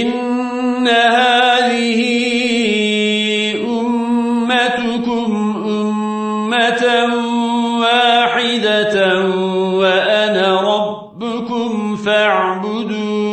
إن هذه أمتكم أمة واحدة وأنا ربكم فاعبدون.